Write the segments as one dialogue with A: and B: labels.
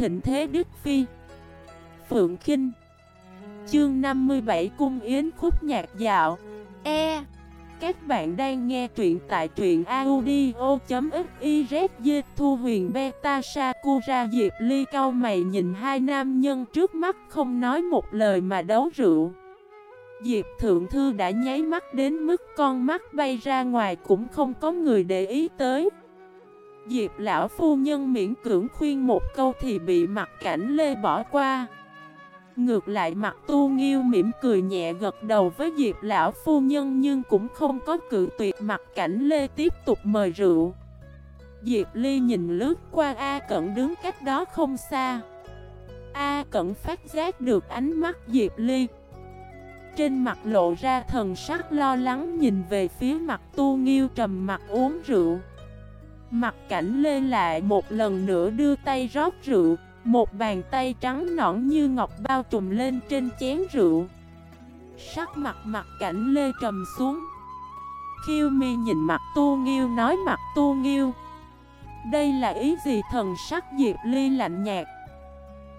A: thịnh thế Đức Phi. Phượng Kinh. Chương 57 Cung Yến Khúc Nhạc Dạo. E. Các bạn đang nghe truyện tại truyện audio.xyz Thu huyền beta Sakura Diệp Ly cao mày nhìn hai nam nhân trước mắt không nói một lời mà đấu rượu. Diệp Thượng Thư đã nháy mắt đến mức con mắt bay ra ngoài cũng không có người để ý tới. Diệp lão phu nhân miễn cưỡng khuyên một câu thì bị mặt cảnh lê bỏ qua. Ngược lại mặt tu nghiêu mỉm cười nhẹ gật đầu với Diệp lão phu nhân nhưng cũng không có cự tuyệt mặt cảnh lê tiếp tục mời rượu. Diệp ly nhìn lướt qua A Cẩn đứng cách đó không xa. A Cẩn phát giác được ánh mắt Diệp ly. Trên mặt lộ ra thần sắc lo lắng nhìn về phía mặt tu nghiêu trầm mặt uống rượu. Mặt cảnh lê lại một lần nữa đưa tay rót rượu, Một bàn tay trắng nõn như ngọc bao trùm lên trên chén rượu. Sắc mặt mặt cảnh lê trầm xuống. Khiêu mi nhìn mặt tu nghiêu nói, mặt tu nghiêu, Đây là ý gì thần sắc Diệp Ly lạnh nhạt?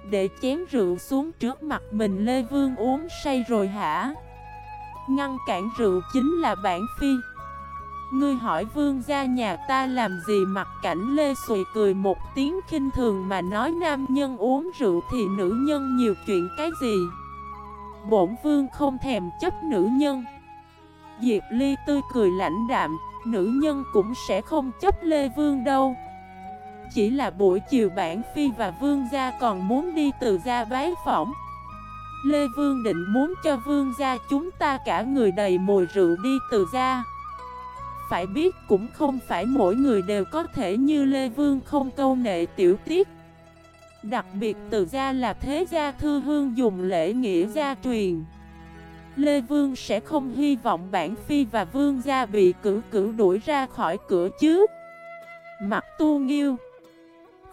A: Để chén rượu xuống trước mặt mình Lê Vương uống say rồi hả? Ngăn cản rượu chính là bản phi. Ngươi hỏi vương gia nhà ta làm gì? Mặt cảnh lê xùi cười một tiếng khinh thường mà nói nam nhân uống rượu thì nữ nhân nhiều chuyện cái gì? Bổn vương không thèm chấp nữ nhân. Diệp Ly tươi cười lãnh đạm, nữ nhân cũng sẽ không chấp Lê Vương đâu. Chỉ là buổi chiều bản phi và vương gia còn muốn đi từ gia bái phỏng. Lê Vương định muốn cho vương gia chúng ta cả người đầy mùi rượu đi từ gia phải biết cũng không phải mỗi người đều có thể như Lê Vương không câu nệ tiểu tiết. Đặc biệt từ gia là thế gia thư hương dùng lễ nghĩa gia truyền. Lê Vương sẽ không hy vọng bản phi và vương gia bị cử cử đuổi ra khỏi cửa chứ Mặt tu nghiêu,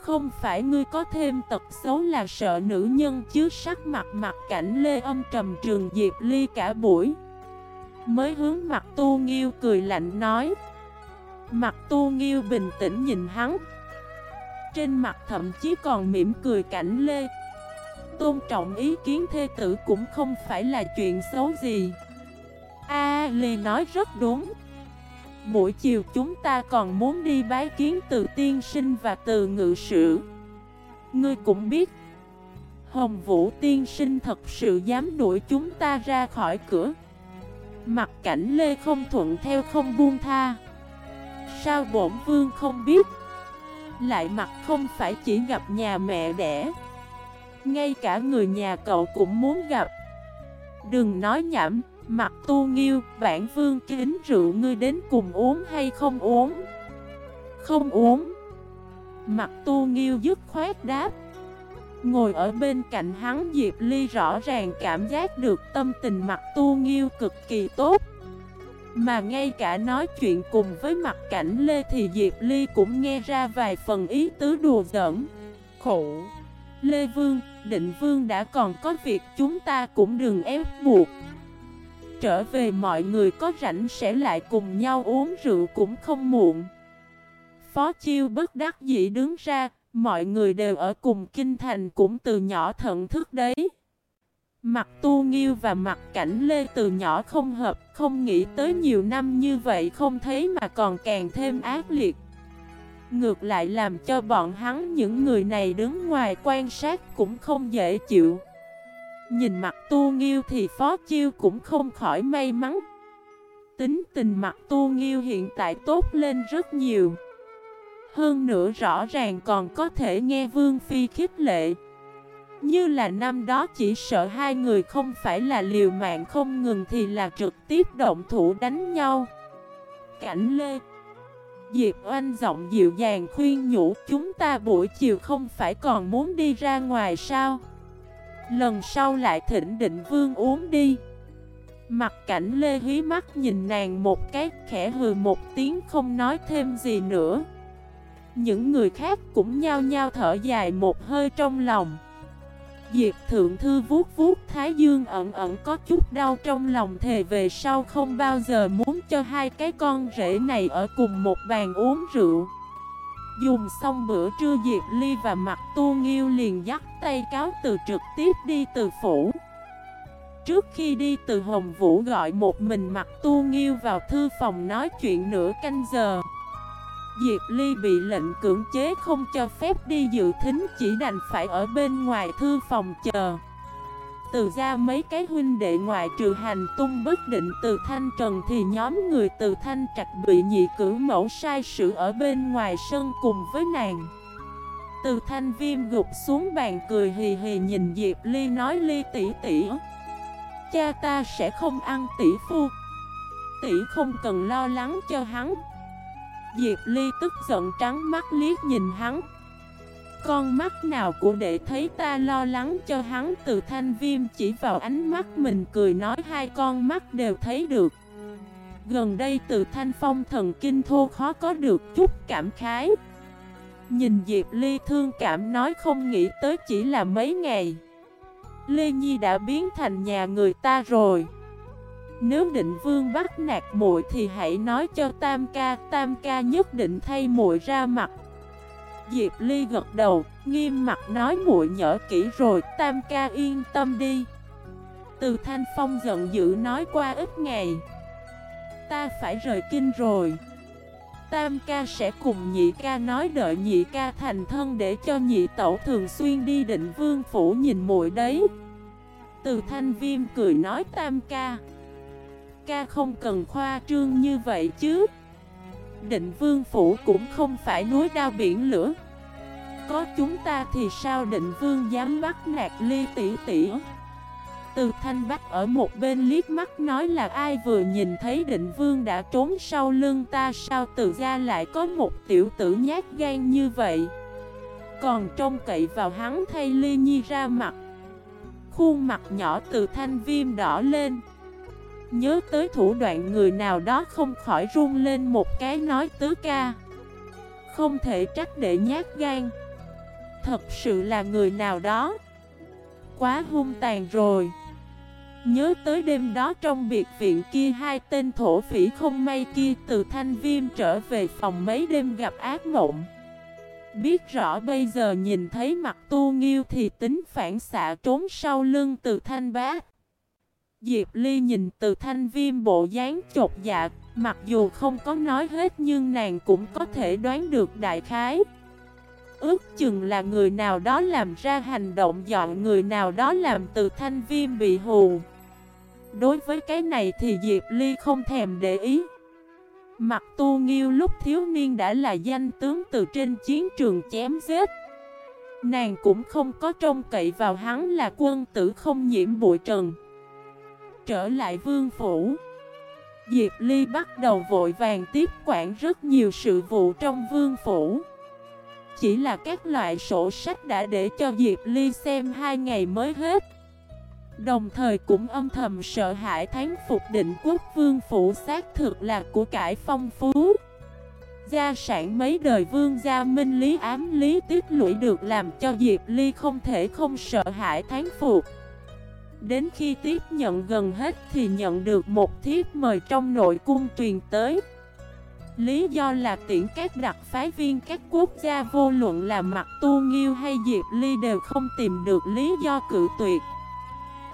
A: Không phải ngươi có thêm tật xấu là sợ nữ nhân chứ sắc mặt mặt cảnh Lê âm trầm trường Diệp Ly cả buổi. Mới hướng mặt tu nghiêu cười lạnh nói. Mặt tu nghiêu bình tĩnh nhìn hắn. Trên mặt thậm chí còn mỉm cười cảnh lê. Tôn trọng ý kiến thê tử cũng không phải là chuyện xấu gì. A à, Lê nói rất đúng. Buổi chiều chúng ta còn muốn đi bái kiến từ tiên sinh và từ ngự sử. Ngươi cũng biết Hồng Vũ tiên sinh thật sự dám đuổi chúng ta ra khỏi cửa. Mặt cảnh Lê không thuận theo không buông tha. Sao bổn vương không biết? Lại mặt không phải chỉ gặp nhà mẹ đẻ. Ngay cả người nhà cậu cũng muốn gặp. Đừng nói nhảm, Mặt tu nghiêu, Bản vương kính rượu ngươi đến cùng uống hay không uống? Không uống. Mặt tu nghiêu dứt khoát đáp. Ngồi ở bên cạnh hắn Diệp Ly rõ ràng cảm giác được tâm tình mặt tu nghiêu cực kỳ tốt. Mà ngay cả nói chuyện cùng với mặt cảnh Lê thì Diệp Ly cũng nghe ra vài phần ý tứ đùa giỡn. Khổ! Lê Vương, Định Vương đã còn có việc chúng ta cũng đừng ép buộc. Trở về mọi người có rảnh sẽ lại cùng nhau uống rượu cũng không muộn. Phó Chiêu bất đắc dĩ đứng ra Mọi người đều ở cùng kinh thành cũng từ nhỏ thận thức đấy. Mặt tu nghiêu và mặt cảnh lê từ nhỏ không hợp, Không nghĩ tới nhiều năm như vậy không thấy mà còn càng thêm ác liệt. Ngược lại làm cho bọn hắn những người này đứng ngoài quan sát cũng không dễ chịu. Nhìn mặt tu nghiêu thì phó chiêu cũng không khỏi may mắn. Tính tình mặt tu nghiêu hiện tại tốt lên rất nhiều hơn nữa rõ ràng còn có thể nghe Vương Phi khích lệ. Như là năm đó chỉ sợ hai người không phải là liều mạng không ngừng thì là trực tiếp động thủ đánh nhau. Cảnh Lê, Diệp Oanh giọng dịu dàng khuyên nhủ, chúng ta buổi chiều không phải còn muốn đi ra ngoài sao? Lần sau lại thỉnh định vương uống đi. Mặt cảnh Lê hí mắt nhìn nàng một cái, khẽ hừ một tiếng không nói thêm gì nữa những người khác cũng nhao nhao thở dài một hơi trong lòng. Diệp Thượng Thư vuốt vuốt Thái Dương ẩn ẩn có chút đau trong lòng thề về sau không bao giờ muốn cho hai cái con rể này ở cùng một bàn uống rượu. Dùng xong bữa trưa Diệp Ly và mặt tu nghiêu liền dắt tay cáo từ trực tiếp đi từ phủ. Trước khi đi từ Hồng Vũ gọi một mình mặt tu nghiêu vào thư phòng nói chuyện nửa canh giờ. Diệp Ly bị lệnh cưỡng chế không cho phép đi dự thính, chỉ đành phải ở bên ngoài thư phòng chờ. Từ ra mấy cái huynh đệ ngoại trừ hành tung bất định từ Thanh Trần thì nhóm người từ Thanh Trạch bị nhị cử mẫu sai sự ở bên ngoài sân cùng với nàng. Từ Thanh Viêm gục xuống bàn cười hì hì nhìn Diệp Ly nói, Ly tỷ tỷ, Cha ta sẽ không ăn tỷ phu. Tỷ không cần lo lắng cho hắn. Diệp Ly tức giận trắng mắt liếc nhìn hắn. Con mắt nào của đệ thấy ta lo lắng cho hắn từ thanh viêm chỉ vào ánh mắt mình cười nói hai con mắt đều thấy được. Gần đây từ thanh phong thần kinh thô khó có được chút cảm khái. Nhìn Diệp Ly thương cảm nói không nghĩ tới chỉ là mấy ngày. Lê Nhi đã biến thành nhà người ta rồi nếu định vương bắt nạt muội thì hãy nói cho Tam ca, Tam ca nhất định thay muội ra mặt. Diệp Ly gật đầu, nghiêm mặt nói muội nhở kỹ rồi, Tam ca yên tâm đi. Từ Thanh Phong giận dữ nói qua ít ngày. Ta phải rời kinh rồi. Tam ca sẽ cùng nhị ca nói đợi nhị ca thành thân để cho nhị tẩu thường xuyên đi định vương phủ nhìn muội đấy. Từ thanh viêm cười nói tam ca ca không cần khoa trương như vậy chứ. Định vương phủ cũng không phải núi đao biển lửa. Có chúng ta thì sao định vương dám bắt nạt ly tỷ tỷ? Từ thanh bách ở một bên liếc mắt nói là ai vừa nhìn thấy định vương đã trốn sau lưng ta Sao từ ra lại có một tiểu tử nhát gan như vậy? Còn trông cậy vào hắn thay ly nhi ra mặt. Khuôn mặt nhỏ từ thanh viêm đỏ lên. Nhớ tới thủ đoạn người nào đó không khỏi run lên một cái nói tứ ca. Không thể trách để nhát gan. Thật sự là người nào đó. Quá hung tàn rồi. Nhớ tới đêm đó trong biệt viện kia hai tên thổ phỉ không may kia từ thanh viêm trở về phòng mấy đêm gặp ác mộng. Biết rõ bây giờ nhìn thấy mặt tu nghiêu thì tính phản xạ trốn sau lưng từ thanh bá. Diệp Ly nhìn từ thanh viêm bộ dáng chột dạ, mặc dù không có nói hết nhưng nàng cũng có thể đoán được đại khái. Ước chừng là người nào đó làm ra hành động dọn người nào đó làm từ thanh viêm bị hù. Đối với cái này thì Diệp Ly không thèm để ý. Mặt tu nghiêu lúc thiếu niên đã là danh tướng từ trên chiến trường chém giết. Nàng cũng không có trông cậy vào hắn là quân tử không nhiễm bụi trần trở lại vương phủ. Diệp Ly bắt đầu vội vàng tiếp quản rất nhiều sự vụ trong vương phủ. Chỉ là các loại sổ sách đã để cho Diệp Ly xem hai ngày mới hết. Đồng thời cũng âm thầm sợ hãi thán phục định quốc vương phủ xác thực là của cải phong phú. Gia sản mấy đời vương gia minh lý ám lý tiết lũy được làm cho Diệp Ly không thể không sợ hãi thán phục. Đến khi tiếp nhận gần hết thì nhận được một thiếp mời trong nội cung truyền tới. Lý do là tiễn các đặc phái viên các quốc gia vô luận là mặt tu nghiêu hay Diệp Ly đều không tìm được lý do cự tuyệt.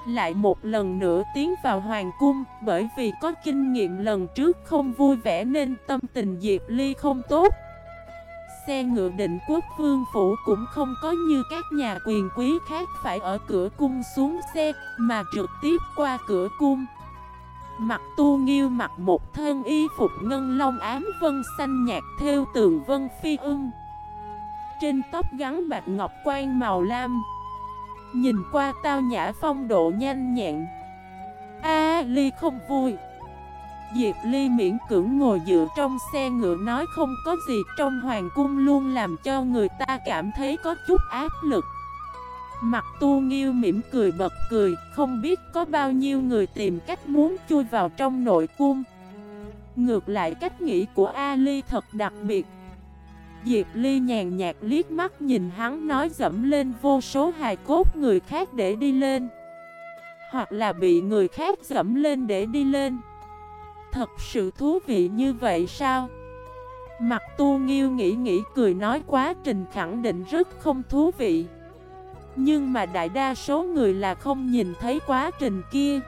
A: Lại một lần nữa tiến vào hoàng cung, bởi vì có kinh nghiệm lần trước không vui vẻ nên tâm tình Diệp Ly không tốt. Xe ngựa định quốc vương phủ cũng không có như các nhà quyền quý khác phải ở cửa cung xuống xe, Mà trực tiếp qua cửa cung. Mặt tu nghiêu mặc một thân y phục ngân long ám vân xanh nhạt theo tường vân phi ưng. Trên tóc gắn bạc ngọc quan màu lam. Nhìn qua tao nhã phong độ nhanh nhẹn. A ly không vui. Diệp Ly miễn cưỡng ngồi dựa trong xe ngựa nói không có gì trong hoàng cung luôn làm cho người ta cảm thấy có chút áp lực. Mặt tu nghiêu mỉm cười bật cười, không biết có bao nhiêu người tìm cách muốn chui vào trong nội cung. Ngược lại cách nghĩ của Ali thật đặc biệt. Diệp Ly nhàn nhạt liếc mắt nhìn hắn nói dẫm lên vô số hài cốt người khác để đi lên. Hoặc là bị người khác dẫm lên để đi lên. Thật sự thú vị như vậy sao? Mặt tu nghiêu nghĩ nghĩ cười nói quá trình khẳng định rất không thú vị. Nhưng mà đại đa số người là không nhìn thấy quá trình kia.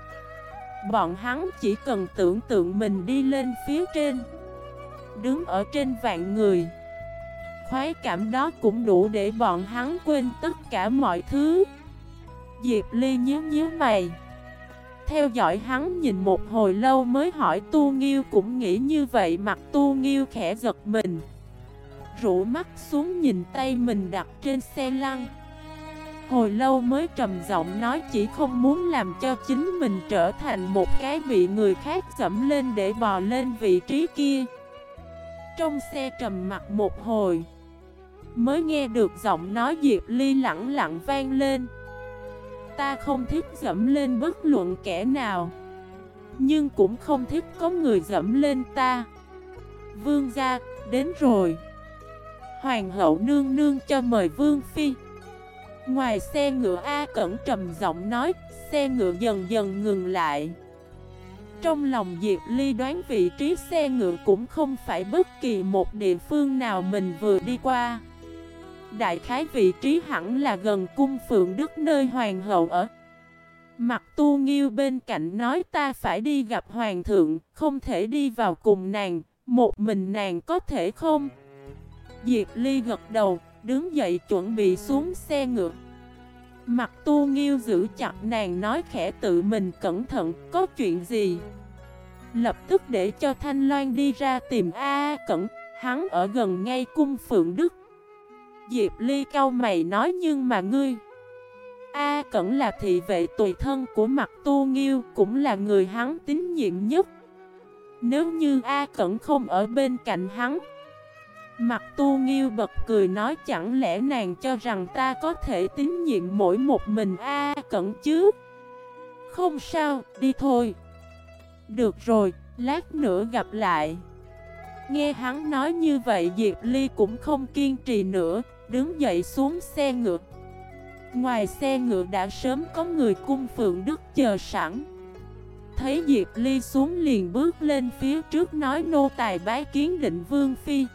A: Bọn hắn chỉ cần tưởng tượng mình đi lên phía trên. Đứng ở trên vạn người. Khoái cảm đó cũng đủ để bọn hắn quên tất cả mọi thứ. Diệp Ly nhíu nhíu mày. Theo dõi hắn nhìn một hồi lâu mới hỏi Tu Nghiêu cũng nghĩ như vậy, Mặt Tu Nghiêu khẽ giật mình. Rũ mắt xuống nhìn tay mình đặt trên xe lăn. Hồi lâu mới trầm giọng nói chỉ không muốn làm cho chính mình trở thành một cái bị người khác dẫm lên để bò lên vị trí kia. Trong xe trầm mặt một hồi, Mới nghe được giọng nói Diệp Ly lặng lặng vang lên. Ta không thích dẫm lên bất luận kẻ nào. Nhưng cũng không thích có người dẫm lên ta. Vương gia, đến rồi. Hoàng hậu nương nương cho mời Vương Phi. Ngoài xe ngựa A Cẩn trầm giọng nói Xe ngựa dần dần ngừng lại. Trong lòng Diệp Ly đoán vị trí xe ngựa cũng không phải bất kỳ một địa phương nào mình vừa đi qua. Đại khái vị trí hẳn là gần cung phượng đức nơi hoàng hậu ở. Mặt tu nghiêu bên cạnh nói ta phải đi gặp hoàng thượng Không thể đi vào cùng nàng Một mình nàng có thể không? Diệp Ly gật đầu Đứng dậy chuẩn bị xuống xe ngựa. Mặt tu nghiêu giữ chặt nàng nói khẽ tự mình cẩn thận Có chuyện gì? Lập tức để cho Thanh Loan đi ra tìm A, Cẩn Hắn ở gần ngay cung Phượng Đức. Diệp Ly cau mày nói nhưng mà ngươi. A Cẩn là thị vệ tùy thân của mặt tu nghiêu Cũng là người hắn tín nhiệm nhất. Nếu như A Cẩn không ở bên cạnh hắn Mặt tu nghiêu bật cười nói chẳng lẽ nàng cho rằng ta có thể tín nhiệm mỗi một mình A Cẩn chứ? Không sao, đi thôi. Được rồi, lát nữa gặp lại. Nghe hắn nói như vậy Diệp Ly cũng không kiên trì nữa. Đứng dậy xuống xe ngựa. Ngoài xe ngựa đã sớm có người cung phượng đức chờ sẵn. Thấy Diệp Ly xuống liền bước lên phía trước nói nô tài bái kiến định vương phi.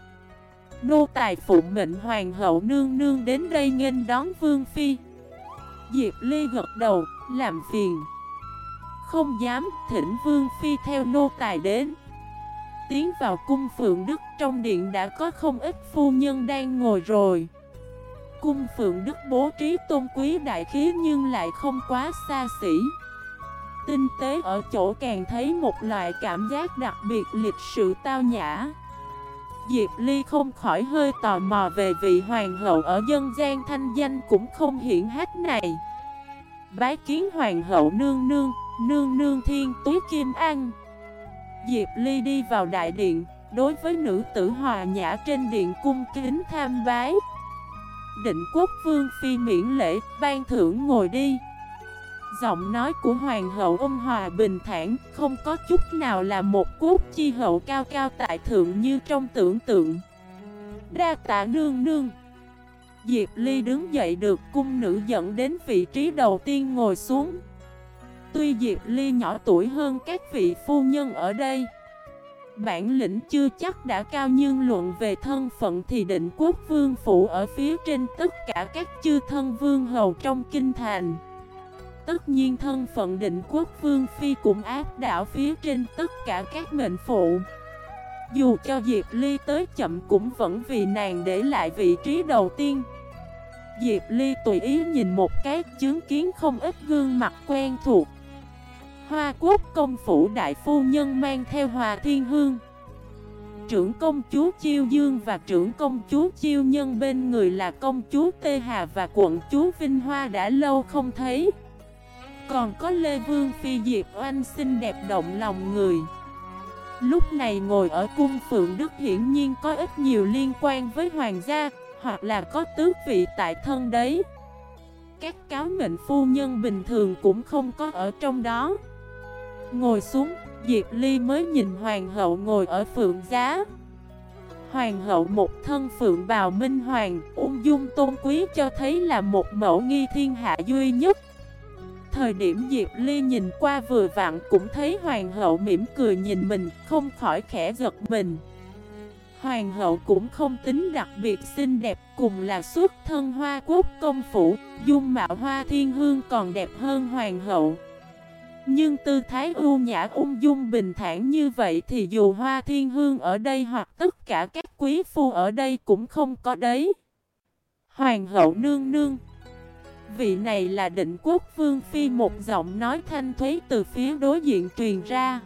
A: Nô tài phụ mệnh hoàng hậu nương nương đến đây nghênh đón vương phi. Diệp Ly gật đầu, làm phiền. Không dám thỉnh vương phi theo nô tài đến. Tiến vào cung phượng đức trong điện đã có không ít phu nhân đang ngồi rồi. Cung Phượng Đức bố trí tôn quý đại khí nhưng lại không quá xa xỉ. Tinh tế ở chỗ càng thấy một loại cảm giác đặc biệt lịch sự tao nhã. Diệp Ly không khỏi hơi tò mò về vị hoàng hậu ở dân gian thanh danh cũng không hiển hách này. Bái kiến hoàng hậu nương nương, nương nương thiên túi kim an. Diệp Ly đi vào đại điện, đối với nữ tử hòa nhã trên điện cung kính tham bái. Định quốc vương phi miễn lễ, ban thưởng ngồi đi. Giọng nói của hoàng hậu ôn hòa bình thản Không có chút nào là một quốc chi hậu cao cao tại thượng như trong tưởng tượng. Đa tạ nương nương. Diệp Ly đứng dậy được cung nữ dẫn đến vị trí đầu tiên ngồi xuống. Tuy Diệp Ly nhỏ tuổi hơn các vị phu nhân ở đây Bản lĩnh chưa chắc đã cao nhưng luận về thân phận thì định quốc vương phủ ở phía trên tất cả các chư thân vương hầu trong kinh thành. Tất nhiên thân phận định quốc vương phi cũng áp đảo phía trên tất cả các mệnh phụ. Dù cho Diệp Ly tới chậm cũng vẫn vì nàng để lại vị trí đầu tiên. Diệp Ly tùy ý nhìn một cái, chứng kiến không ít gương mặt quen thuộc. Hoa quốc công phủ đại phu nhân mang theo hòa thiên hương. Trưởng công chúa Chiêu Dương và trưởng công chúa Chiêu Nhân bên người là công chúa Tê Hà và quận chúa Vinh Hoa đã lâu không thấy. Còn có Lê Vương Phi Diệp Oanh xinh đẹp động lòng người. Lúc này ngồi ở cung Phượng Đức hiển nhiên có ít nhiều liên quan với hoàng gia, Hoặc là có tước vị tại thân đấy. Các cáo mệnh phu nhân bình thường cũng không có ở trong đó. Ngồi xuống, Diệp Ly mới nhìn hoàng hậu ngồi ở phượng giá. Hoàng hậu một thân phượng bào minh hoàng, ung dung tôn quý cho thấy là một mẫu nghi thiên hạ duy nhất. Thời điểm Diệp Ly nhìn qua vừa vặn cũng thấy hoàng hậu mỉm cười nhìn mình, không khỏi khẽ giật mình. Hoàng hậu cũng không tính đặc biệt xinh đẹp cùng là xuất thân hoa quốc công phủ Dung mạo hoa thiên hương còn đẹp hơn hoàng hậu. Nhưng tư thái ưu nhã ung dung bình thản như vậy thì dù hoa thiên hương ở đây hoặc tất cả các quý phu ở đây cũng không có đấy. Hoàng hậu nương nương, Vị này là định quốc vương phi một giọng nói thanh thuế từ phía đối diện truyền ra.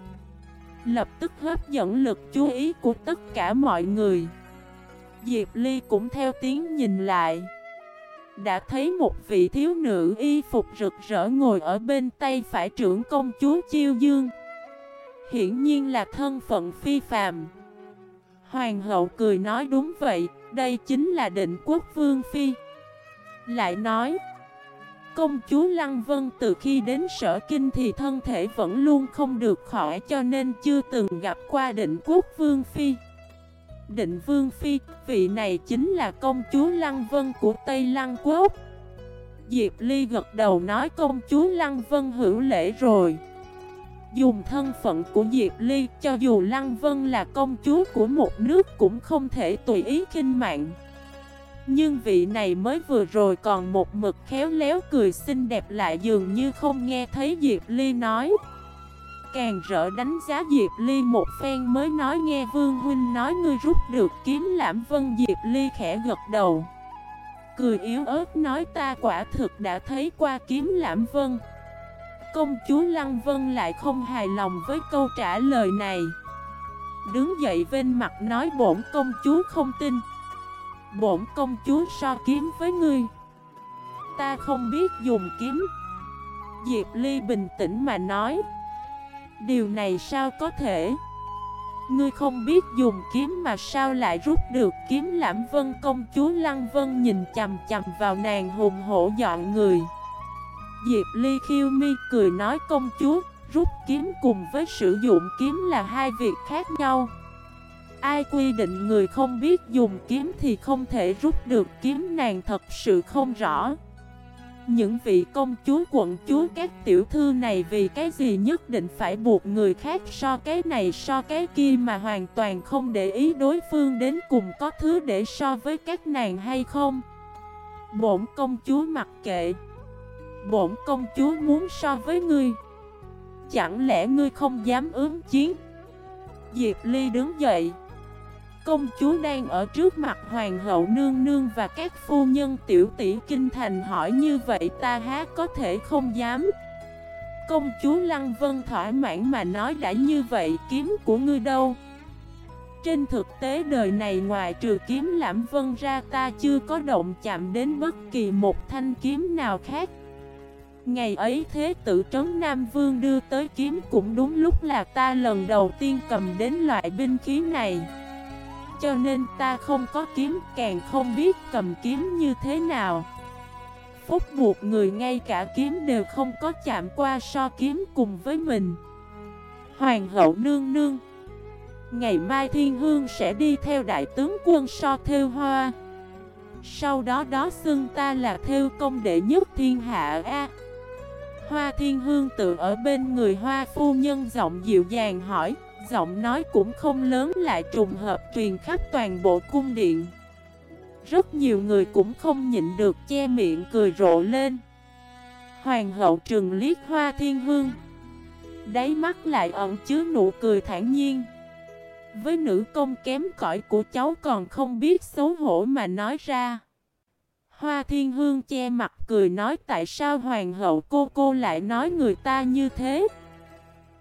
A: Lập tức hấp dẫn lực chú ý của tất cả mọi người. Diệp Ly cũng theo tiếng nhìn lại. Đã thấy một vị thiếu nữ y phục rực rỡ ngồi ở bên tay phải trưởng công chúa Chiêu Dương. Hiển nhiên là thân phận phi phàm. Hoàng hậu cười nói đúng vậy, đây chính là định quốc vương phi. Lại nói Công chúa Lăng Vân từ khi đến sở kinh thì thân thể vẫn luôn không được khỏi cho nên chưa từng gặp qua định quốc Vương Phi. Định Vương Phi, vị này chính là công chúa Lăng Vân của Tây Lăng Quốc. Diệp Ly gật đầu nói công chúa Lăng Vân hữu lễ rồi. Dùng thân phận của Diệp Ly cho dù Lăng Vân là công chúa của một nước cũng không thể tùy ý kinh mạng. Nhưng vị này mới vừa rồi còn một mực khéo léo cười xinh đẹp lại dường như không nghe thấy Diệp Ly nói Càng rỡ đánh giá Diệp Ly một phen mới nói nghe Vương Huynh nói ngươi rút được kiếm lãm vân Diệp Ly khẽ gật đầu. Cười yếu ớt nói ta quả thực đã thấy qua kiếm lãm vân. Công chúa Lăng Vân lại không hài lòng với câu trả lời này. Đứng dậy bên mặt nói bổn công chúa không tin. Bổn công chúa so kiếm với ngươi. Ta không biết dùng kiếm. Diệp Ly bình tĩnh mà nói. Điều này sao có thể? Ngươi không biết dùng kiếm mà sao lại rút được kiếm lãm vân công chúa Lăng Vân nhìn chầm chầm vào nàng hùng hổ dọn người. Diệp Ly khiêu mi cười nói công chúa, Rút kiếm cùng với sử dụng kiếm là hai việc khác nhau. Ai quy định người không biết dùng kiếm thì không thể rút được kiếm, nàng thật sự không rõ. Những vị công chúa quận chúa các tiểu thư này vì cái gì nhất định phải buộc người khác so cái này so cái kia mà hoàn toàn không để ý đối phương đến cùng có thứ để so với các nàng hay không? Bổn công chúa mặc kệ. Bổn công chúa muốn so với ngươi. Chẳng lẽ ngươi không dám ướm chiến? Diệp Ly đứng dậy. Công chúa đang ở trước mặt hoàng hậu nương nương và các phu nhân tiểu tỷ kinh thành hỏi như vậy ta há có thể không dám. Công chúa Lăng Vân thỏa mãn mà nói đã như vậy, kiếm của ngươi đâu? Trên thực tế đời này ngoài trừ kiếm lãm vân ra ta chưa có động chạm đến bất kỳ một thanh kiếm nào khác. Ngày ấy thế tử trấn Nam Vương đưa tới kiếm cũng đúng lúc là ta lần đầu tiên cầm đến loại binh khí này cho nên ta không có kiếm, càng không biết cầm kiếm như thế nào. Phúc buộc người ngay cả kiếm đều không có chạm qua so kiếm cùng với mình. Hoàng hậu nương nương, Ngày mai thiên hương sẽ đi theo đại tướng quân so theo hoa. Sau đó đó xưng ta là theo công đệ nhất thiên hạ A. Hoa thiên hương tự ở bên người hoa phu nhân giọng dịu dàng hỏi giọng nói cũng không lớn, lại trùng hợp truyền khắp toàn bộ cung điện. Rất nhiều người cũng không nhịn được che miệng cười rộ lên. Hoàng hậu trừng liếc hoa thiên hương. Đáy mắt lại ẩn chứa nụ cười thản nhiên. Với nữ công kém cỏi của cháu còn không biết xấu hổ mà nói ra. Hoa thiên hương che mặt cười nói tại sao hoàng hậu cô cô lại nói người ta như thế.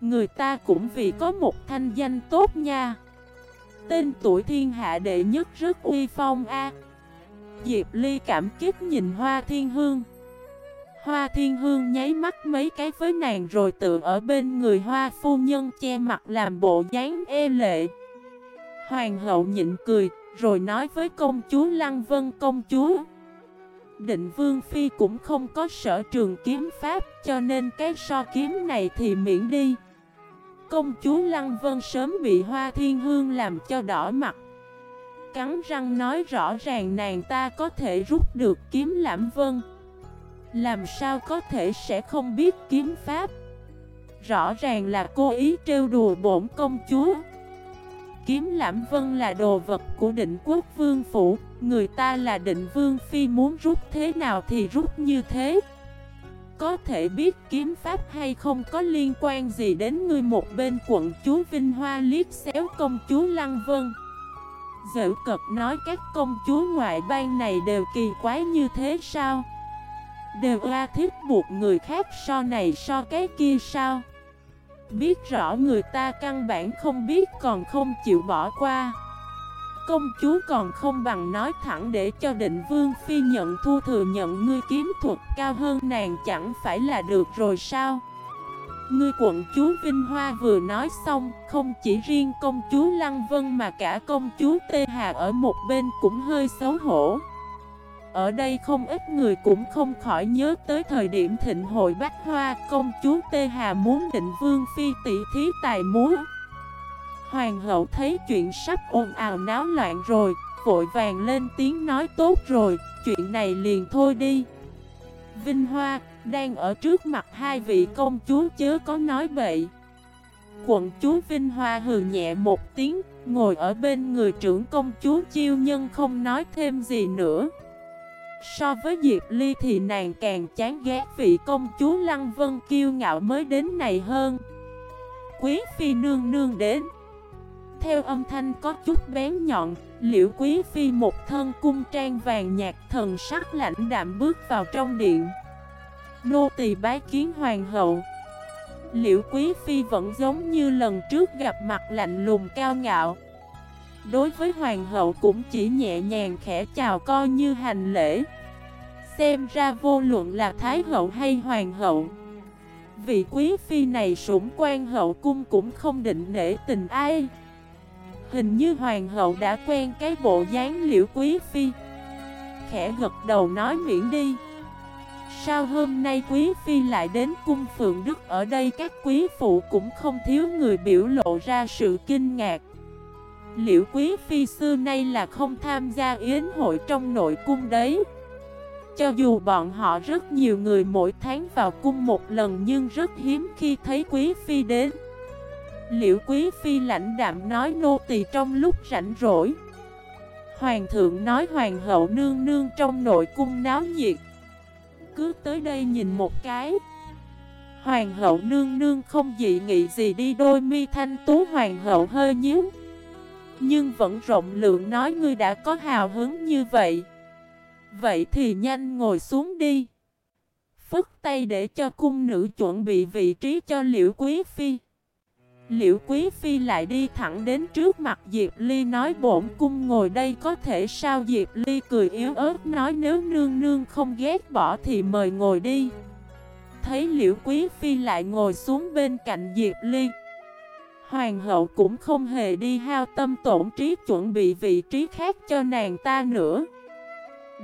A: Người ta cũng vì có một thanh danh tốt nha. Tên tuổi thiên hạ đệ nhất rất uy phong a. Diệp Ly cảm kích nhìn Hoa Thiên Hương. Hoa Thiên Hương nháy mắt mấy cái với nàng rồi tự ở bên người Hoa Phu Nhân che mặt làm bộ dáng e lệ. Hoàng hậu nhịn cười, rồi nói với công chúa Lăng Vân, công chúa, Định Vương Phi cũng không có sở trường kiếm pháp, cho nên cái so kiếm này thì miễn đi. Công chúa Lăng Vân sớm bị Hoa Thiên Hương làm cho đỏ mặt. Cắn răng nói rõ ràng nàng ta có thể rút được kiếm lãm vân. Làm sao có thể sẽ không biết kiếm pháp? Rõ ràng là cô ý trêu đùa bổn công chúa. Kiếm lãm vân là đồ vật của định quốc vương phủ, Người ta là định vương phi muốn rút thế nào thì rút như thế. Có thể biết kiếm pháp hay không có liên quan gì đến ngươi một bên quận chúa Vinh Hoa liếc xéo công chúa Lăng Vân. Dễu cật nói các công chúa ngoại bang này đều kỳ quái như thế sao? Đều ra thiết buộc người khác so này so cái kia sao? Biết rõ người ta căn bản không biết còn không chịu bỏ qua. Công chúa còn không bằng nói thẳng để cho định vương phi nhận thu thừa nhận ngươi kiếm thuật cao hơn nàng chẳng phải là được rồi sao? Ngươi quận chúa Vinh Hoa vừa nói xong, Không chỉ riêng công chúa Lăng Vân mà cả công chúa Tê Hà ở một bên cũng hơi xấu hổ. Ở đây không ít người cũng không khỏi nhớ tới thời điểm thịnh hội Bách Hoa, Công chúa Tê Hà muốn định vương phi tỷ thí tài múa. Hoàng hậu thấy chuyện sắp ồn ào náo loạn rồi, Vội vàng lên tiếng nói tốt rồi, Chuyện này liền thôi đi. Vinh Hoa đang ở trước mặt hai vị công chúa chớ có nói bậy. Quận chúa Vinh Hoa hừ nhẹ một tiếng, Ngồi ở bên người trưởng công chúa Chiêu Nhân không nói thêm gì nữa. So với Diệp Ly thì nàng càng chán ghét vị công chúa Lăng Vân kiêu ngạo mới đến này hơn. Quý Phi nương nương đến theo âm thanh có chút bén nhọn, Liễu Quý Phi một thân cung trang vàng nhạt thần sắc lãnh đạm bước vào trong điện. Nô tỳ bái kiến hoàng hậu. Liễu Quý Phi vẫn giống như lần trước gặp mặt lạnh lùng cao ngạo. Đối với hoàng hậu cũng chỉ nhẹ nhàng khẽ chào coi như hành lễ. Xem ra vô luận là thái hậu hay hoàng hậu, Vị quý phi này sủng quan hậu cung cũng không định nể tình ai. Hình như hoàng hậu đã quen cái bộ dáng liễu quý phi. Khẽ gật đầu nói miễn đi. Sao hôm nay quý phi lại đến cung phượng đức? Ở đây các quý phụ cũng không thiếu người biểu lộ ra sự kinh ngạc. Liễu quý phi xưa nay là không tham gia yến hội trong nội cung đấy. Cho dù bọn họ rất nhiều người mỗi tháng vào cung một lần nhưng rất hiếm khi thấy quý phi đến. Liễu quý phi lãnh đạm nói nô tỳ trong lúc rảnh rỗi. Hoàng thượng nói hoàng hậu nương nương trong nội cung náo nhiệt. Cứ tới đây nhìn một cái. Hoàng hậu nương nương không dị nghị gì đi đôi mi thanh tú hoàng hậu hơi nhíu. Nhưng vẫn rộng lượng nói ngươi đã có hào hứng như vậy. Vậy thì nhanh ngồi xuống đi. Phức tay để cho cung nữ chuẩn bị vị trí cho Liễu Quý Phi. Liễu Quý Phi lại đi thẳng đến trước mặt Diệp Ly nói, bổn cung ngồi đây có thể sao? Diệp Ly cười yếu ớt nói, nếu nương nương không ghét bỏ thì mời ngồi đi. Thấy Liễu Quý Phi lại ngồi xuống bên cạnh Diệp Ly, Hoàng hậu cũng không hề đi hao tâm tổn trí chuẩn bị vị trí khác cho nàng ta nữa.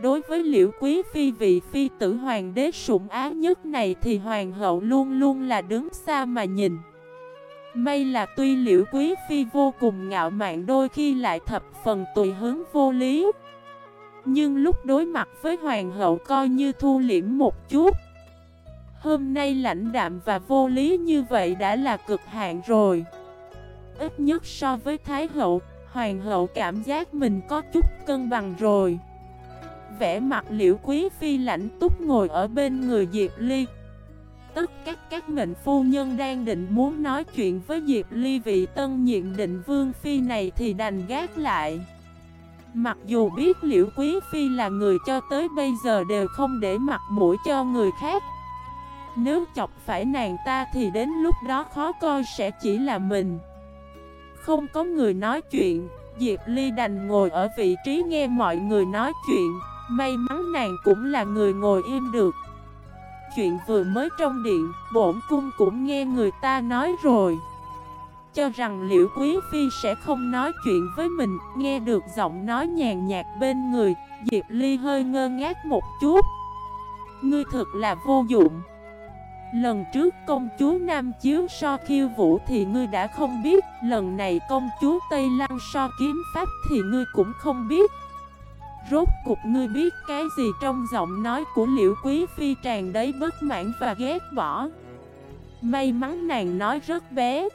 A: Đối với liễu quý phi, vị phi tử hoàng đế sủng á nhất này thì hoàng hậu luôn luôn là đứng xa mà nhìn. May là tuy liễu quý phi vô cùng ngạo mạn đôi khi lại thập phần tùy hướng vô lý Nhưng lúc đối mặt với hoàng hậu coi như thu liễm một chút Hôm nay lãnh đạm và vô lý như vậy đã là cực hạn rồi ít nhất so với Thái hậu, Hoàng hậu cảm giác mình có chút cân bằng rồi. Vẽ mặt liễu quý phi lãnh túc ngồi ở bên người Diệp Ly. Tất các các mệnh phu nhân đang định muốn nói chuyện với Diệp Ly vị tân nhiệm định vương phi này thì đành gác lại. Mặc dù biết liễu quý phi là người cho tới bây giờ đều không để mặt mũi cho người khác. Nếu chọc phải nàng ta thì đến lúc đó khó coi sẽ chỉ là mình. Không có người nói chuyện, Diệp Ly đành ngồi ở vị trí nghe mọi người nói chuyện. May mắn nàng cũng là người ngồi im được. Chuyện vừa mới trong điện, bổn cung cũng nghe người ta nói rồi. Cho rằng Liễu Quý Phi sẽ không nói chuyện với mình Nghe được giọng nói nhàn nhạt bên người Diệp Ly hơi ngơ ngác một chút. Ngươi thật là vô dụng. Lần trước công chúa Nam Chiếu so khiêu vũ thì ngươi đã không biết Lần này công chúa Tây Lăng so kiếm pháp thì ngươi cũng không biết. Rốt cục ngươi biết cái gì trong giọng nói của Liễu Quý Phi tràn đấy bất mãn và ghét bỏ May mắn nàng nói rất bé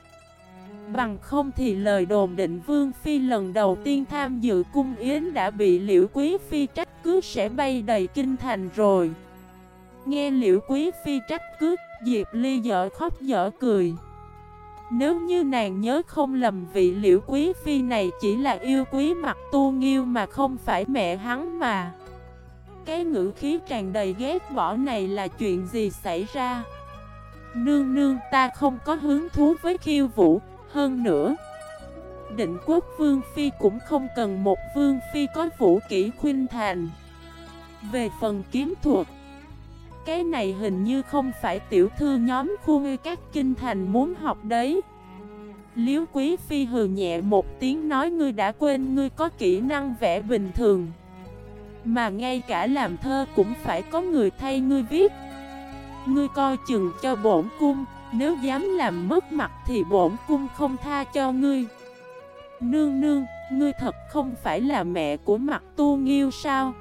A: Bằng không thì lời đồn định Vương Phi lần đầu tiên tham dự cung yến đã bị Liễu Quý Phi trách cứ sẽ bay đầy kinh thành rồi. Nghe Liễu Quý Phi trách cứ, Diệp Ly dở khóc dở cười. Nếu như nàng nhớ không lầm vị Liễu Quý Phi này chỉ là yêu quý mặt tu nghiêu mà không phải mẹ hắn mà. Cái ngữ khí tràn đầy ghét bỏ này là chuyện gì xảy ra? Nương nương ta không có hứng thú với khiêu vũ, hơn nữa Định quốc vương phi cũng không cần một vương phi có vũ kỹ khuyên thành Về phần kiếm thuật cái này hình như không phải tiểu thư nhóm khu ngư các kinh thành muốn học đấy. Liếu quý phi hừ nhẹ một tiếng nói ngươi đã quên ngươi có kỹ năng vẽ bình thường Mà ngay cả làm thơ cũng phải có người thay ngươi viết. Ngươi coi chừng cho bổn cung Nếu dám làm mất mặt thì bổn cung không tha cho ngươi. Nương nương, ngươi thật không phải là mẹ của mặt tu nghiêu sao?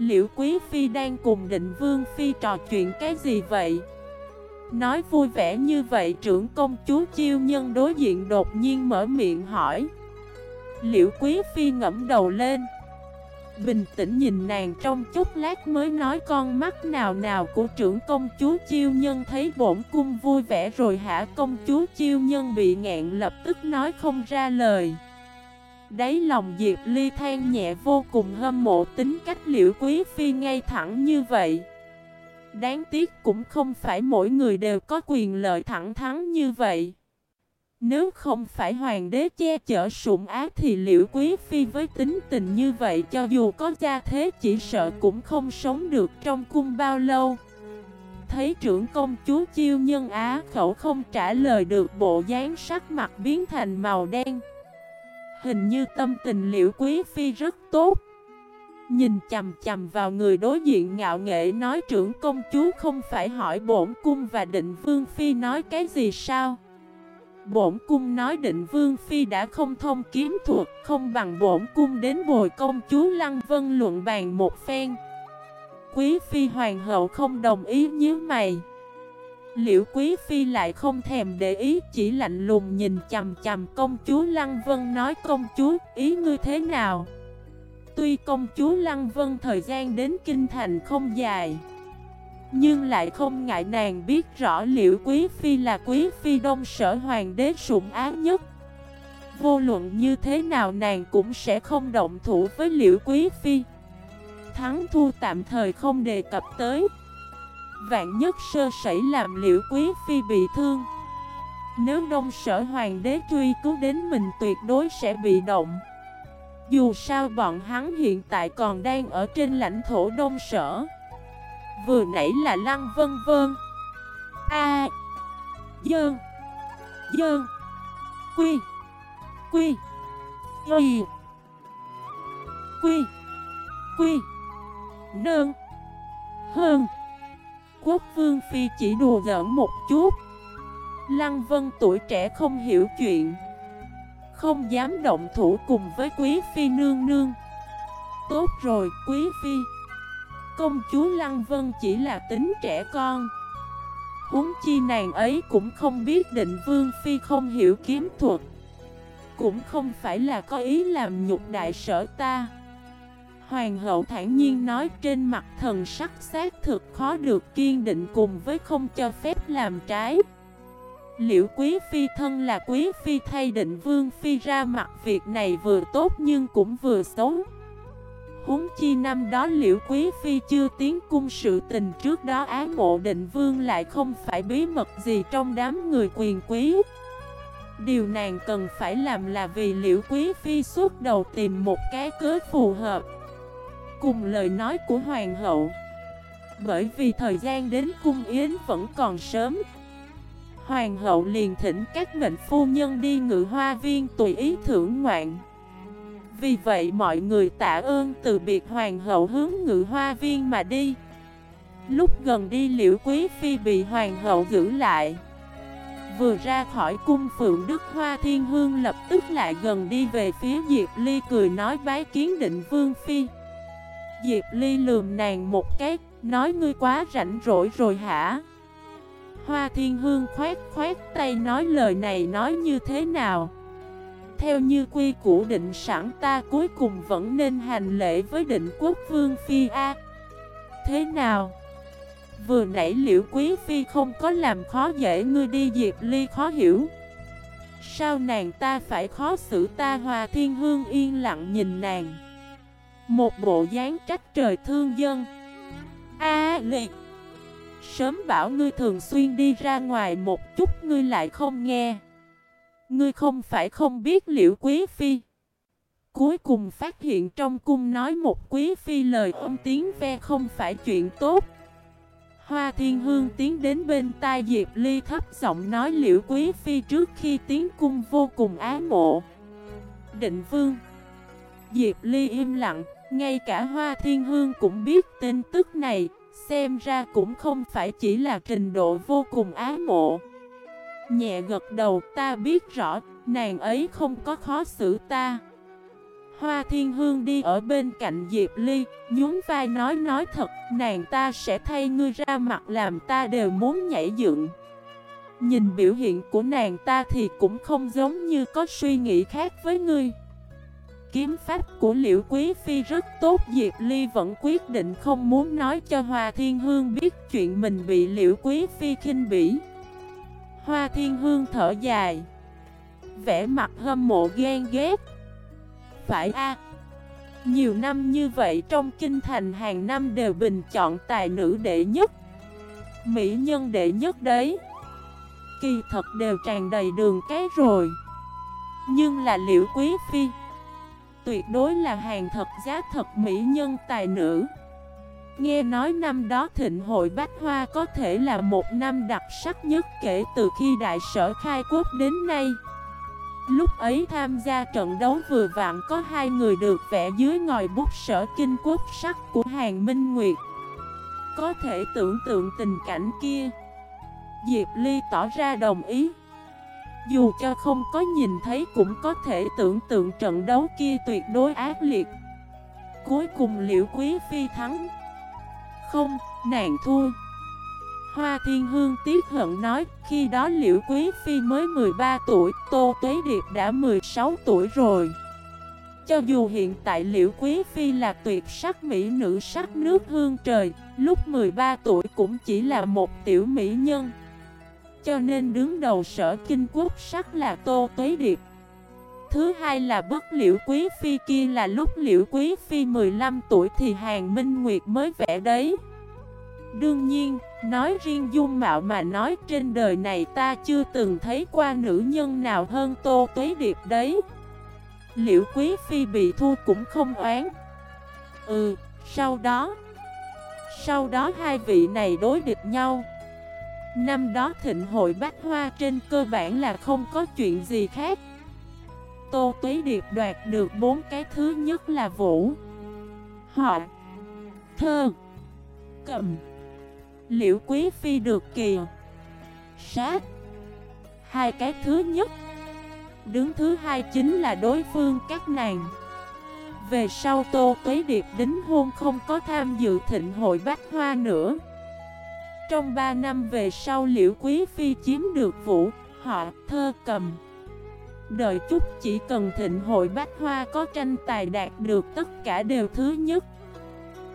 A: Liễu Quý Phi đang cùng định Vương Phi trò chuyện cái gì vậy? Nói vui vẻ như vậy, trưởng công chúa chiêu nhân đối diện đột nhiên mở miệng hỏi Liễu Quý Phi ngẫm đầu lên Bình tĩnh nhìn nàng trong chút lát mới nói con mắt nào nào của trưởng công chúa chiêu nhân thấy bổn cung vui vẻ rồi hả công chúa chiêu nhân bị ngẹn lập tức nói không ra lời. Đáy lòng Diệp Ly than nhẹ vô cùng hâm mộ tính cách liễu quý phi ngay thẳng như vậy. Đáng tiếc cũng không phải mỗi người đều có quyền lợi thẳng thắn như vậy. Nếu không phải hoàng đế che chở sủng ác thì liễu quý phi với tính tình như vậy cho dù có gia thế chỉ sợ cũng không sống được trong cung bao lâu. Thấy trưởng công chúa chiêu nhân á khẩu không trả lời được, bộ dáng sắc mặt biến thành màu đen. Hình như tâm tình liễu quý phi rất tốt. Nhìn chầm chầm vào người đối diện ngạo nghệ nói, trưởng công chúa không phải hỏi bổn cung và định vương phi nói cái gì sao? Bổn cung nói, định vương phi đã không thông kiếm thuật, Không bằng bổn cung đến bồi công chúa Lăng Vân luận bàn một phen Quý phi hoàng hậu không đồng ý nhíu mày liễu quý phi lại không thèm để ý, Chỉ lạnh lùng nhìn chầm chầm công chúa Lăng Vân nói, công chúa, ý ngươi thế nào? Tuy công chúa Lăng Vân thời gian đến kinh thành không dài, nhưng lại không ngại nàng biết rõ liễu Quý Phi là Quý Phi Đông sở hoàng đế sủng ái nhất. Vô luận như thế nào nàng cũng sẽ không động thủ với liễu quý phi. Thắng thua tạm thời không đề cập tới. Vạn nhất sơ sẩy làm liễu quý phi bị thương. Nếu đông sở hoàng đế truy cứu đến mình tuyệt đối sẽ bị động. Dù sao bọn hắn hiện tại còn đang ở trên lãnh thổ đông sở. Vừa nãy là Lăng Vân Vân. A. Dơn. Dơn. Quy. Quy. Y. Quy. Quy. Nơn Hơn. Quốc Vương Phi chỉ đùa giỡn một chút. Lăng Vân tuổi trẻ không hiểu chuyện. Không dám động thủ cùng với Quý Phi nương nương. Tốt rồi, Quý Phi. Công chúa Lăng Vân chỉ là tính trẻ con. Huống chi nàng ấy cũng không biết định Vương Phi không hiểu kiếm thuật. Cũng không phải là có ý làm nhục đại sở ta. Hoàng hậu thản nhiên nói trên mặt thần sắc xác thực khó được kiên định cùng với không cho phép làm trái. Liễu quý phi thân là quý phi thay định vương phi ra mặt việc này vừa tốt nhưng cũng vừa xấu. Huống chi năm đó liễu quý phi chưa tiến cung sự tình trước đó án mộ định vương lại không phải bí mật gì trong đám người quyền quý. Điều nàng cần phải làm là vì liễu quý phi suốt đầu tìm một cái cớ phù hợp. Cùng lời nói của hoàng hậu. Bởi vì thời gian đến cung yến vẫn còn sớm. Hoàng hậu liền thỉnh các mệnh phu nhân đi ngự hoa viên tùy ý thưởng ngoạn. Vì vậy mọi người tạ ơn từ biệt hoàng hậu hướng ngự hoa viên mà đi. Lúc gần đi liễu quý phi bị hoàng hậu giữ lại. Vừa ra khỏi cung phượng Đức Hoa Thiên Hương lập tức lại gần đi về phía Diệp Ly cười nói bái kiến định vương phi. Diệp Ly lườm nàng một cái, nói ngươi quá rảnh rỗi rồi hả? Hoa Thiên Hương khoét khoét tay nói lời này nói như thế nào? Theo như quy củ định sẵn ta cuối cùng vẫn nên hành lễ với định quốc vương Phi A. Thế nào? Vừa nãy liễu quý Phi không có làm khó dễ ngươi đi Diệp Ly khó hiểu. Sao nàng ta phải khó xử ta? Hoa Thiên Hương yên lặng nhìn nàng. Một bộ dáng trách trời thương dân. A liệt Sớm bảo ngươi thường xuyên đi ra ngoài một chút ngươi lại không nghe. Ngươi không phải không biết liệu quý phi. Cuối cùng phát hiện trong cung nói một quý phi lời ông tiếng ve không phải chuyện tốt. Hoa Thiên Hương tiến đến bên tai Diệp Ly thấp giọng nói liệu quý phi trước khi tiến cung vô cùng ái mộ. Định Vương. Diệp Ly im lặng, ngay cả Hoa Thiên Hương cũng biết tin tức này, Xem ra cũng không phải chỉ là trình độ vô cùng ái mộ. Nhẹ gật đầu, ta biết rõ, Nàng ấy không có khó xử ta. Hoa Thiên Hương đi ở bên cạnh Diệp Ly, Nhún vai nói nói thật, Nàng ta sẽ thay ngươi ra mặt làm ta đều muốn nhảy dựng. Nhìn biểu hiện của nàng ta thì cũng không giống như có suy nghĩ khác với ngươi kiếm pháp của Liễu Quý Phi rất tốt, Diệp Ly vẫn quyết định không muốn nói cho Hoa Thiên Hương biết chuyện mình bị Liễu Quý Phi khinh bỉ. Hoa Thiên Hương thở dài Vẽ mặt hâm mộ ghen ghét. Phải a, Nhiều năm như vậy trong kinh thành hàng năm đều bình chọn tài nữ đệ nhất, Mỹ nhân đệ nhất đấy. Kỳ thật đều tràn đầy đường cái rồi, Nhưng là liễu quý phi tuyệt đối là hàng thật giá thật mỹ nhân tài nữ. Nghe nói năm đó thịnh hội Bách Hoa có thể là một năm đặc sắc nhất kể từ khi đại sở khai quốc đến nay. Lúc ấy tham gia trận đấu vừa vặn có hai người được vẽ dưới ngòi bút sở kinh quốc sắc của Hàng Minh Nguyệt. Có thể tưởng tượng tình cảnh kia. Diệp Ly tỏ ra đồng ý. Dù cho không có nhìn thấy cũng có thể tưởng tượng trận đấu kia tuyệt đối ác liệt. Cuối cùng liễu quý phi thắng. Không, nàng thua. Hoa Thiên Hương tiếc hận nói Khi đó liễu quý phi mới 13 tuổi Tô Tuế Điệp đã 16 tuổi rồi. Cho dù hiện tại liễu quý phi là tuyệt sắc mỹ nữ sắc nước hương trời Lúc 13 tuổi cũng chỉ là một tiểu mỹ nhân cho nên đứng đầu sở kinh quốc sắc là Tô Tuế Điệp. Thứ hai là bức liễu quý phi kia là lúc liễu quý phi 15 tuổi thì Hàng Minh Nguyệt mới vẽ đấy. Đương nhiên, nói riêng dung mạo mà nói trên đời này ta chưa từng thấy qua nữ nhân nào hơn Tô Tuế Điệp đấy. Liễu quý phi bị thua cũng không oán. Ừ, sau đó Sau đó hai vị này đối địch nhau. Năm đó thịnh hội bách hoa trên cơ bản là không có chuyện gì khác. Tô Tuế Điệp đoạt được bốn cái thứ nhất là vũ, Họ, Thơ, Cầm, Liễu Quý Phi được kìa. Sát. Hai cái thứ nhất. Đứng thứ hai chính là đối phương các nàng. Về sau Tô Tuế Điệp đính hôn không có tham dự thịnh hội bách hoa nữa trong 3 năm về sau Liễu Quý Phi chiếm được vũ, họ, thơ cầm Đợi chút chỉ cần thịnh hội bách hoa có tranh tài đạt được tất cả đều thứ nhất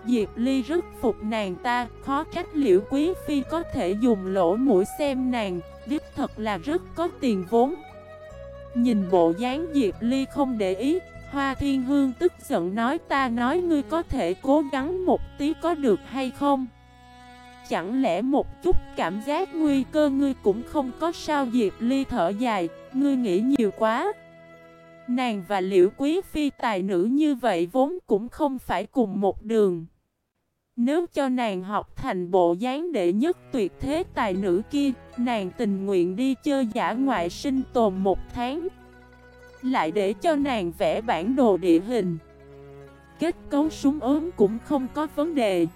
A: Diệp Ly rất phục nàng ta, khó trách liễu quý phi có thể dùng lỗ mũi xem nàng, đích thật là rất có tiền vốn. Nhìn bộ dáng Diệp Ly không để ý, Hoa Thiên Hương tức giận nói ta nói ngươi có thể cố gắng một tí có được hay không? Chẳng lẽ một chút cảm giác nguy cơ ngươi cũng không có sao Diệp Ly thở dài, ngươi nghĩ nhiều quá. Nàng và liễu quý phi tài nữ như vậy vốn cũng không phải cùng một đường. Nếu cho nàng học thành bộ dáng đệ nhất tuyệt thế tài nữ kia, nàng tình nguyện đi chơi giả ngoại sinh tồn một tháng. Lại để cho nàng vẽ bản đồ địa hình. Kết cấu súng ốm cũng không có vấn đề.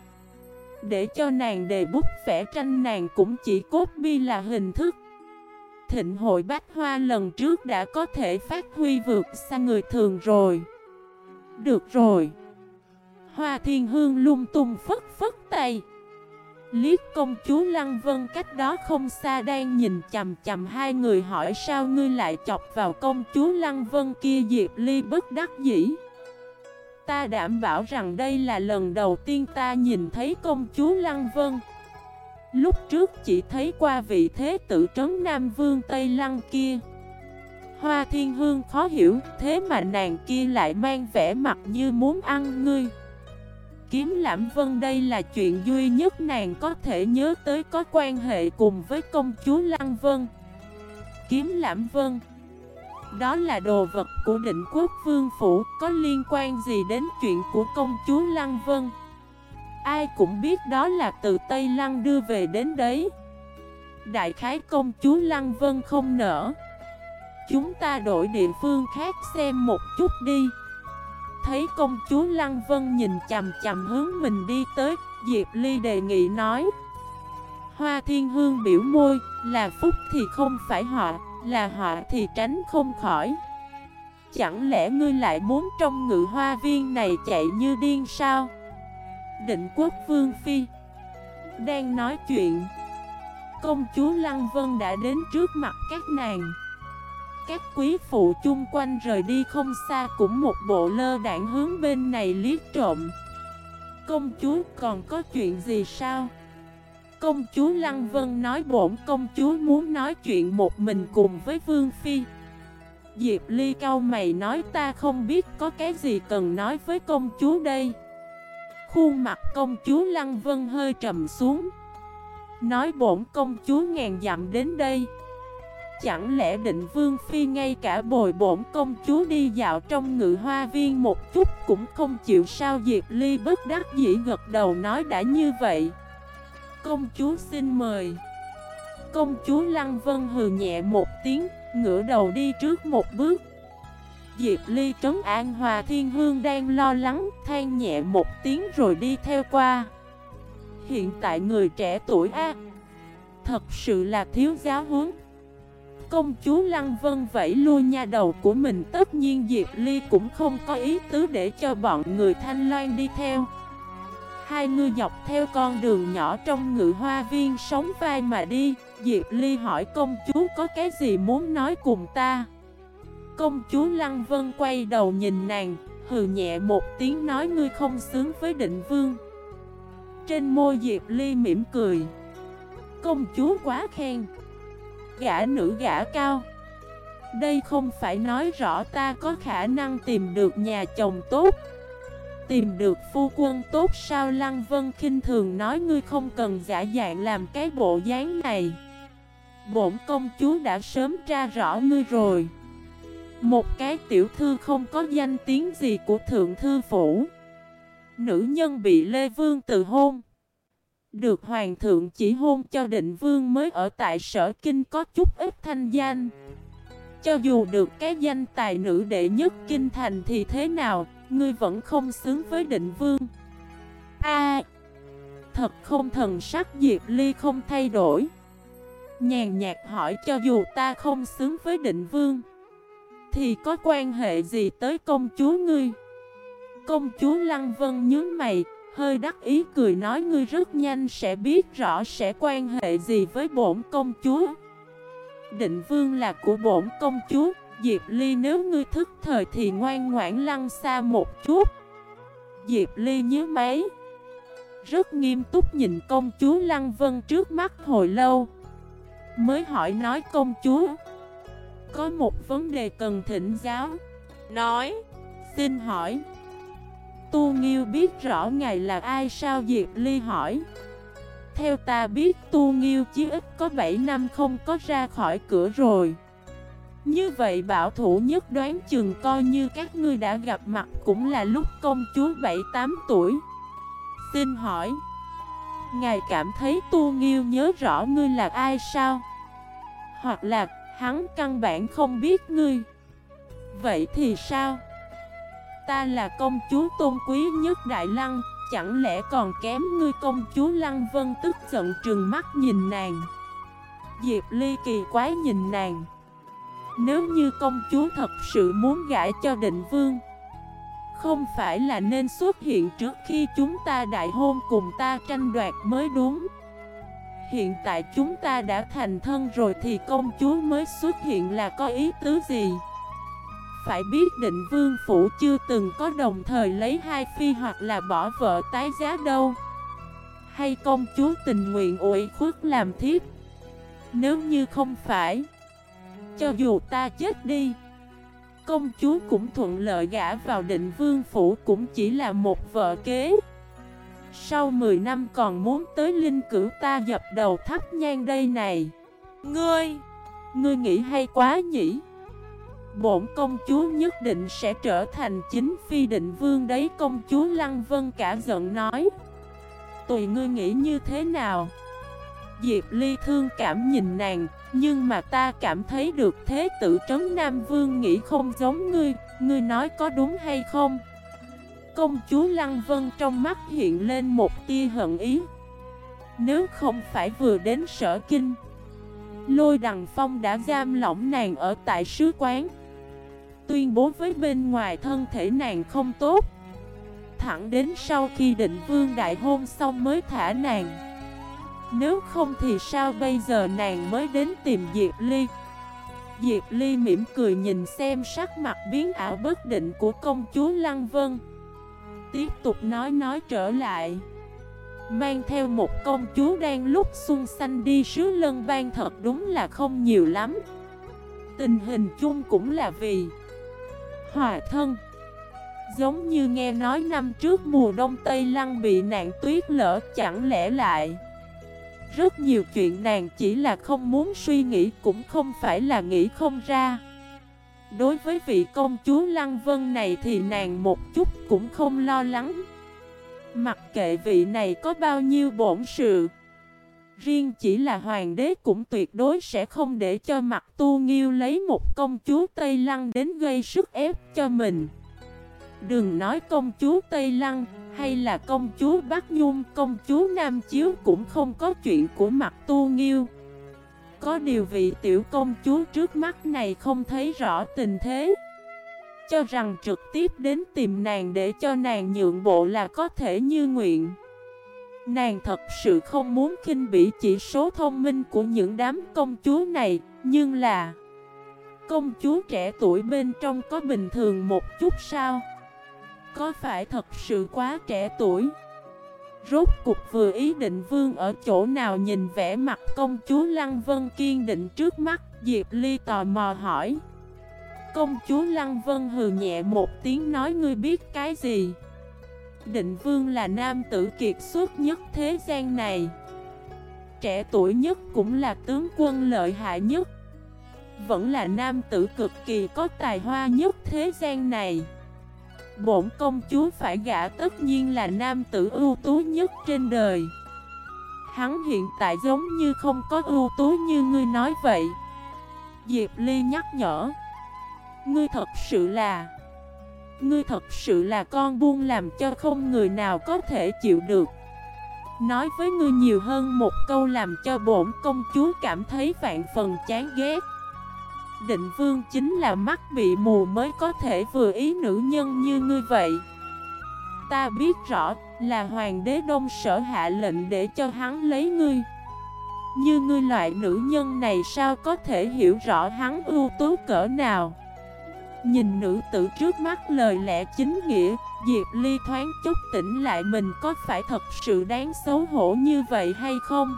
A: Để cho nàng đề bút vẽ tranh nàng cũng chỉ cốt bi là hình thức. Thịnh hội bách hoa lần trước đã có thể phát huy vượt xa người thường rồi. Được rồi. Hoa thiên hương lung tung phất phất tay. Liết công chúa Lăng Vân cách đó không xa đang nhìn chầm chầm hai người hỏi sao ngươi lại chọc vào công chúa Lăng Vân kia Diệp Ly bất đắc dĩ. Ta đảm bảo rằng đây là lần đầu tiên ta nhìn thấy công chúa Lăng Vân. Lúc trước chỉ thấy qua vị thế tử trấn Nam Vương Tây Lăng kia. Hoa Thiên Hương khó hiểu, thế mà nàng kia lại mang vẻ mặt như muốn ăn ngươi. Kiếm Lãm Vân đây là chuyện duy nhất nàng có thể nhớ tới có quan hệ cùng với công chúa Lăng Vân. Kiếm Lãm Vân đó là đồ vật của định quốc vương phủ, có liên quan gì đến chuyện của công chúa Lăng Vân. Ai cũng biết đó là từ Tây Lăng đưa về đến đấy. Đại khái công chúa Lăng Vân không nở. Chúng ta đổi địa phương khác xem một chút đi Thấy công chúa Lăng Vân nhìn chầm chầm hướng mình đi tới Diệp Ly đề nghị nói Hoa thiên hương biểu môi Là phúc thì không phải họ là họ thì tránh không khỏi. Chẳng lẽ ngươi lại muốn trong ngự hoa viên này chạy như điên sao? Định quốc vương phi Đang nói chuyện. Công chúa Lăng Vân đã đến trước mặt các nàng. Các quý phụ chung quanh rời đi không xa cũng một bộ lơ đạn hướng bên này liếc trộm. Công chúa, còn có chuyện gì sao? Công chúa Lăng Vân nói bổn công chúa muốn nói chuyện một mình cùng với Vương Phi. Diệp Ly cao mày nói ta không biết có cái gì cần nói với công chúa đây. Khuôn mặt công chúa Lăng Vân hơi trầm xuống. Nói bổn công chúa ngàn dặm đến đây. Chẳng lẽ định vương phi ngay cả bồi bổn công chúa đi dạo trong ngự hoa viên một chút cũng không chịu sao? Diệp Ly bất đắc dĩ gật đầu nói đã như vậy. Công chúa xin mời. Công chúa Lăng Vân hừ nhẹ một tiếng, ngửa đầu đi trước một bước. Diệp Ly trấn an Hòa Thiên Hương đang lo lắng, than nhẹ một tiếng rồi đi theo qua. Hiện tại người trẻ tuổi A Thật sự là thiếu giáo huấn. Công chúa Lăng Vân vẫy lui nha đầu của mình Tất nhiên Diệp Ly cũng không có ý tứ để cho bọn người Thanh Loan đi theo. Hai người dọc theo con đường nhỏ trong ngự hoa viên sống vai mà đi. Diệp Ly hỏi công chúa có cái gì muốn nói cùng ta? Công chúa Lăng Vân quay đầu nhìn nàng, Hừ nhẹ một tiếng nói ngươi không xứng với định vương. Trên môi Diệp Ly mỉm cười. Công chúa quá khen. Gã nữ gã cao. Đây không phải nói rõ ta có khả năng tìm được nhà chồng tốt. Tìm được phu quân tốt sao Lăng Vân khinh thường nói ngươi không cần giả dạng làm cái bộ dáng này. Bổn công chúa đã sớm tra rõ ngươi rồi. Một cái tiểu thư không có danh tiếng gì của thượng thư phủ. Nữ nhân bị Lê Vương từ hôn. Được hoàng thượng chỉ hôn cho định vương mới ở tại sở kinh có chút ít thanh danh. Cho dù được cái danh tài nữ đệ nhất kinh thành thì thế nào? Ngươi vẫn không xứng với định vương. A, Thật không thần sắc Diệp Ly không thay đổi. Nhàn nhạt hỏi cho dù ta không xứng với định vương, Thì có quan hệ gì tới công chúa ngươi? Công chúa Lăng Vân nhướng mày, Hơi đắc ý cười nói ngươi rất nhanh sẽ biết rõ sẽ quan hệ gì với bổn công chúa. Định vương là của bổn công chúa. Diệp Ly nếu ngươi thức thời thì ngoan ngoãn lăn xa một chút. Diệp Ly nhớ máy. Rất nghiêm túc nhìn công chúa Lăng Vân trước mắt hồi lâu. Mới hỏi nói công chúa, Có một vấn đề cần thỉnh giáo. Nói, Xin hỏi. Tu Nghiêu biết rõ ngài là ai sao Diệp Ly hỏi. Theo ta biết Tu Nghiêu chí ít có 7 năm không có ra khỏi cửa rồi. Như vậy bảo thủ nhất đoán chừng coi như các ngươi đã gặp mặt cũng là lúc công chúa 7-8 tuổi Xin hỏi, Ngài cảm thấy Tu Nghiêu nhớ rõ ngươi là ai sao? Hoặc là hắn căn bản không biết ngươi Vậy thì sao? Ta là công chúa tôn quý nhất Đại Lăng, Chẳng lẽ còn kém ngươi công chúa Lăng Vân tức giận trừng mắt nhìn nàng Diệp Ly kỳ quái nhìn nàng nếu như công chúa thật sự muốn gãi cho định vương, Không phải là nên xuất hiện trước khi chúng ta đại hôn cùng ta tranh đoạt mới đúng. Hiện tại chúng ta đã thành thân rồi thì công chúa mới xuất hiện là có ý tứ gì? Phải biết định vương phủ chưa từng có đồng thời lấy hai phi hoặc là bỏ vợ tái giá đâu. Hay công chúa tình nguyện ủi khuất làm thiếp? Nếu như không phải cho dù ta chết đi. Công chúa cũng thuận lợi gả vào định vương phủ cũng chỉ là một vợ kế. Sau 10 năm còn muốn tới linh cửu ta dập đầu thắp nhang đây này. Ngươi Ngươi nghĩ hay quá nhỉ? Bổn công chúa nhất định sẽ trở thành chính phi định vương đấy, Công chúa Lăng Vân cả giận nói. Tùy ngươi nghĩ như thế nào? Diệp Ly thương cảm nhìn nàng, Nhưng mà ta cảm thấy được thế tử trấn Nam Vương nghĩ không giống ngươi Ngươi nói có đúng hay không? Công chúa Lăng Vân trong mắt hiện lên một tia hận ý. Nếu không phải vừa đến sở kinh, Lôi Đằng Phong đã giam lỏng nàng ở tại sứ quán. Tuyên bố với bên ngoài thân thể nàng không tốt. Thẳng đến sau khi định vương đại hôn xong mới thả nàng. Nếu không thì sao bây giờ nàng mới đến tìm Diệp Ly? Diệp Ly mỉm cười nhìn xem sắc mặt biến ảo bất định của công chúa Lăng Vân. Tiếp tục nói nói trở lại. Mang theo một công chúa đang lúc xuân xanh đi sứ lân ban thật đúng là không nhiều lắm. Tình hình chung cũng là vì Hòa thân. Giống như nghe nói năm trước mùa đông Tây Lăng bị nạn tuyết lỡ chẳng lẽ lại rất nhiều chuyện nàng chỉ là không muốn suy nghĩ, cũng không phải là nghĩ không ra Đối với vị công chúa Lăng Vân này thì nàng một chút cũng không lo lắng Mặc kệ vị này có bao nhiêu bổn sự, Riêng chỉ là hoàng đế cũng tuyệt đối sẽ không để cho mặt tu nghiêu lấy một công chúa Tây Lăng đến gây sức ép cho mình. Đừng nói công chúa Tây Lăng hay là công chúa Bắc Nhung, công chúa Nam Chiếu cũng không có chuyện của mặt tu nghiêu. Có điều vị tiểu công chúa trước mắt này không thấy rõ tình thế. Cho rằng trực tiếp đến tìm nàng để cho nàng nhượng bộ là có thể như nguyện. Nàng thật sự không muốn khinh bỉ chỉ số thông minh của những đám công chúa này, nhưng là Công chúa trẻ tuổi bên trong có bình thường một chút sao? Có phải thật sự quá trẻ tuổi? Rốt cục vừa ý định vương ở chỗ nào nhìn vẻ mặt công chúa Lăng Vân kiên định trước mắt, Diệp Ly tò mò hỏi Công chúa Lăng Vân hừ nhẹ một tiếng nói, ngươi biết cái gì? Định Vương là nam tử kiệt xuất nhất thế gian này Trẻ tuổi nhất cũng là tướng quân lợi hại nhất Vẫn là nam tử cực kỳ có tài hoa nhất thế gian này Bổn công chúa phải gả tất nhiên là nam tử ưu tú nhất trên đời. Hắn hiện tại giống như không có ưu tú như ngươi nói vậy. Diệp Ly nhắc nhở, Ngươi thật sự là, Ngươi thật sự là con buông làm cho không người nào có thể chịu được. Nói với ngươi nhiều hơn một câu làm cho bổn công chúa cảm thấy vạn phần chán ghét. Định vương chính là mắt bị mù mới có thể vừa ý nữ nhân như ngươi vậy. Ta biết rõ là hoàng đế đông sở hạ lệnh để cho hắn lấy ngươi. Như ngươi loại nữ nhân này sao có thể hiểu rõ hắn ưu tú cỡ nào? Nhìn nữ tử trước mắt lời lẽ chính nghĩa, Diệp Ly thoáng chút tỉnh lại mình có phải thật sự đáng xấu hổ như vậy hay không?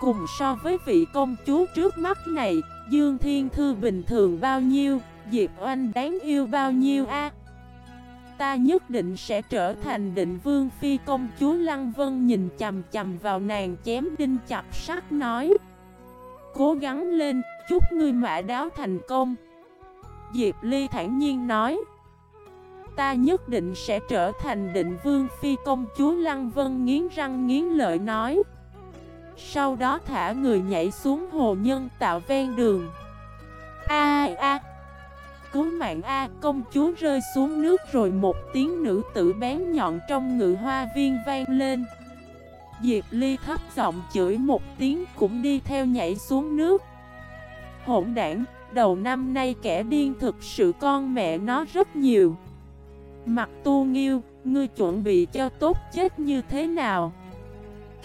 A: Cùng so với vị công chúa trước mắt này Dương Thiên Thư bình thường bao nhiêu Diệp Oanh đáng yêu bao nhiêu a? Ta nhất định sẽ trở thành định vương phi công chúa Lăng Vân nhìn chầm chầm vào nàng chém đinh chặt sắt nói. Cố gắng lên, chúc ngươi mã đáo thành công. Diệp Ly thản nhiên nói. Ta nhất định sẽ trở thành định vương phi công chúa Lăng Vân nghiến răng nghiến lợi nói. Sau đó thả người nhảy xuống hồ nhân tạo ven đường. A a. Cứu mạng A công chúa rơi xuống nước rồi một tiếng nữ tử bén nhọn trong ngự hoa viên vang lên. Diệp Ly thấp giọng chửi một tiếng cũng đi theo nhảy xuống nước. Hỗn đảng đầu năm nay kẻ điên thực sự con mẹ nó rất nhiều. Mặt tu nghiêu, ngươi chuẩn bị cho tốt chết như thế nào?